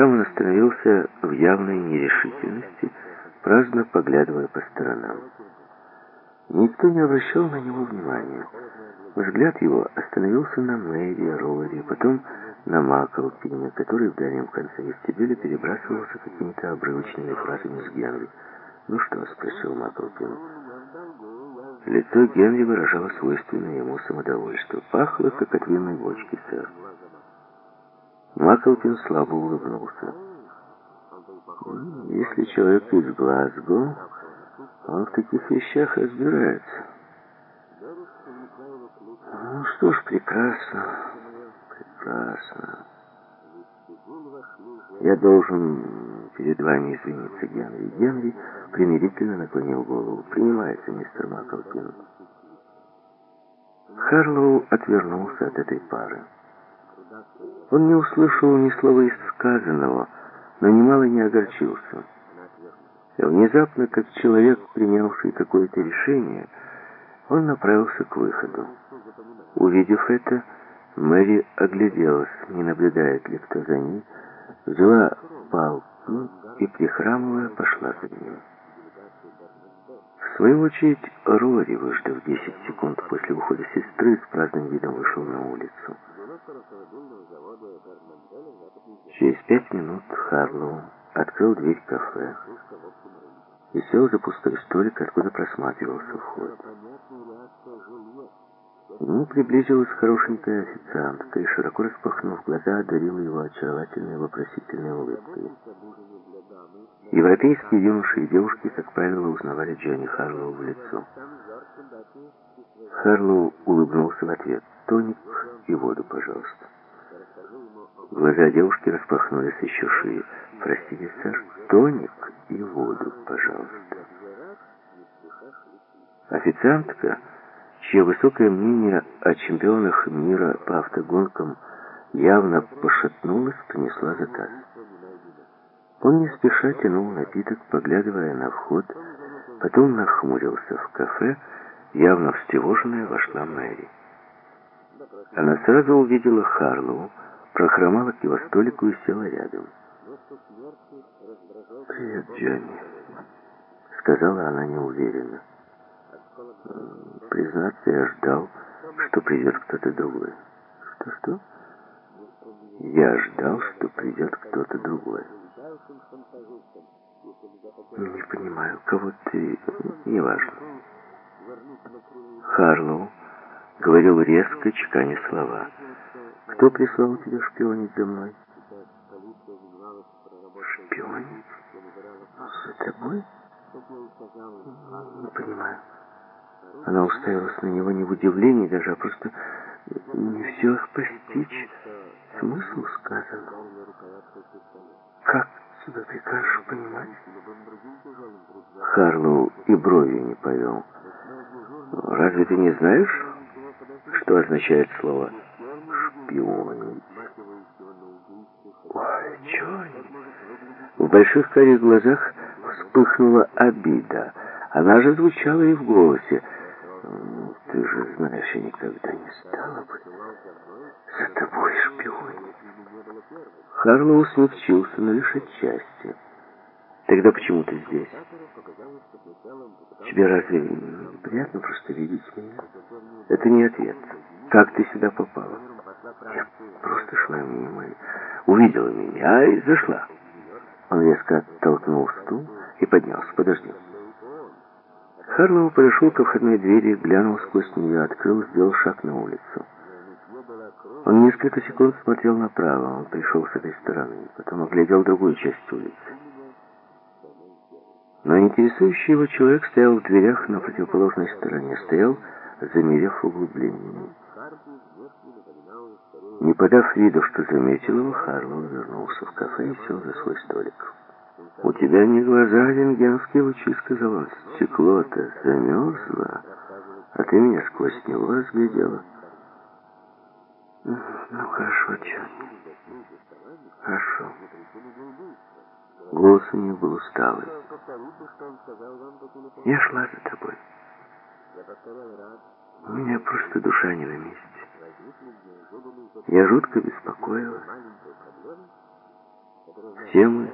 там он остановился в явной нерешительности, праздно поглядывая по сторонам. Никто не обращал на него внимания. Взгляд его остановился на Мэри, Роуэре, потом на Маклпине, который в дальнем конце вестибюля перебрасывался какими-то обрывочными фразами с Генри. «Ну что?» — спросил Маклпин. Лицо Генри выражало свойственное ему самодовольство. Пахло, как от винной бочки, сэр. Маклпин слабо улыбнулся. «Если человек из Глазго, он в таких вещах разбирается». «Ну что ж, прекрасно, прекрасно. Я должен перед вами извиниться, Генри». Генри примирительно наклонил голову. «Принимается, мистер Маклпин». Харлоу отвернулся от этой пары. Он не услышал ни слова из сказанного, но немало не огорчился. Внезапно, как человек, принявший какое-то решение, он направился к выходу. Увидев это, Мэри огляделась, не наблюдает ли кто за ней, взяла палку и, прихрамывая, пошла за ним. В свою очередь, Рори, выждав 10 секунд после ухода сестры, с праздным видом вышел на улицу. Через пять минут Харлоу открыл дверь кафе и сел за пустой столик, откуда просматривался вход. К нему приблизилась хорошенькая официантка и, широко распахнув глаза, одарила его очаровательной вопросительной улыбкой. Европейские юноши и девушки, как правило, узнавали Джонни Харлоу в лицо. Харлоу улыбнулся в ответ. «Тоник и воду, пожалуйста». Глаза девушки распахнулись еще шире. «Простите, сэр, тоник и воду, пожалуйста». Официантка, чье высокое мнение о чемпионах мира по автогонкам явно пошатнулось, принесла заказ. Он не спеша тянул напиток, поглядывая на вход, потом нахмурился в кафе, явно встревоженная вошла Мэри. Она сразу увидела Харлоу, прохромала к его столику и села рядом. «Привет, Джонни», — сказала она неуверенно. «Признаться, я ждал, что придет кто-то другой». «Что-что?» «Я ждал, что придет кто-то другой». «Не понимаю, кого ты...» «Неважно». Харлоу говорил резко, чеканя слова. Кто прислал тебя шпионить за мной? Шпионить? За тобой? Не понимаю. Она уставилась на него не в удивлении даже, а просто не в силах постичь смысл сказанного. Как тебя прикажешь понимать? Харлоу и брови не повел. Разве ты не знаешь, что означает слово «шпионить»? Ой, Джонни! В больших карих глазах вспыхнула обида. Она же звучала и в голосе. Ты же знаешь, я никогда не стала бы за тобой шпионить. Харлоу смягчился, но лишь отчасти. Тогда почему ты здесь? Тебе разве приятно просто видеть меня? Это не ответ. Как ты сюда попала? Я просто шла мимо, увидела меня и зашла. Он резко оттолкнул стул и поднялся. Подожди. Харлоу подошел ко входной двери, глянул сквозь нее, открыл, сделал шаг на улицу. Он несколько секунд смотрел направо, он пришел с этой стороны, потом оглядел другую часть улицы. Но интересующий его человек стоял в дверях на противоположной стороне, стоял, замерев углублениями. Не подав виду, что заметил его, Харлоу вернулся в кафе и сел за свой столик. «У тебя не глаза, рентгенские лучи», — сказал он. «Стекло-то замерзло, а ты меня сквозь него разглядела». «Ну, хорошо, Джонни, хорошо». Голос у нее был усталый. Я шла за тобой. У меня просто душа не на месте. Я жутко беспокоилась. Все мы